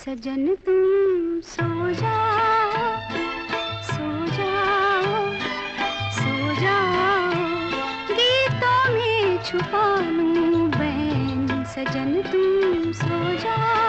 सजन तुम सो जाओ सो जाओ सो जाओ। गीतों में छुपा लूँ बहन, सजन तुम सो जाओ।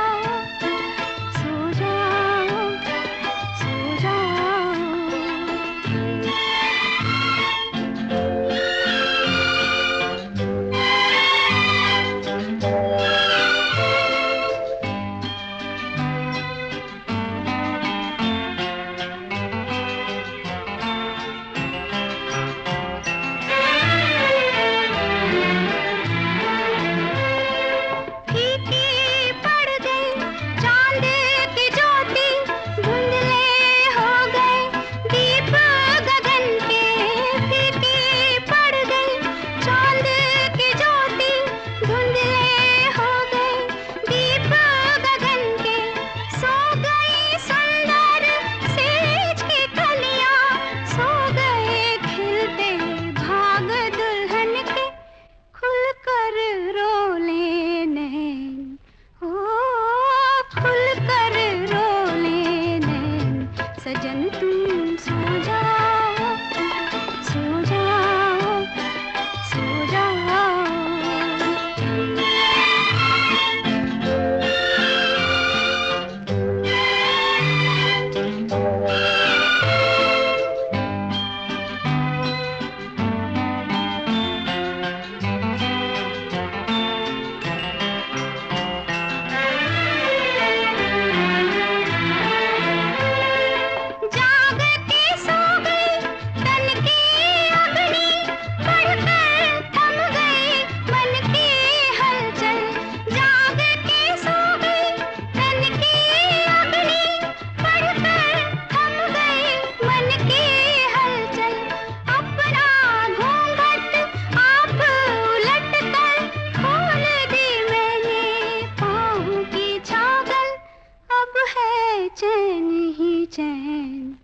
चैन ही चैन।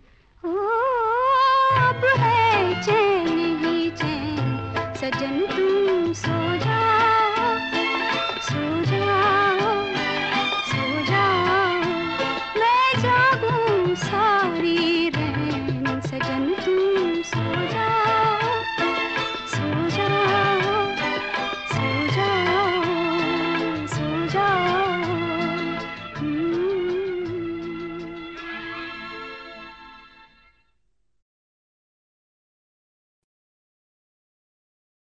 ओ अब है चैन ही चैन। सजन तुम सो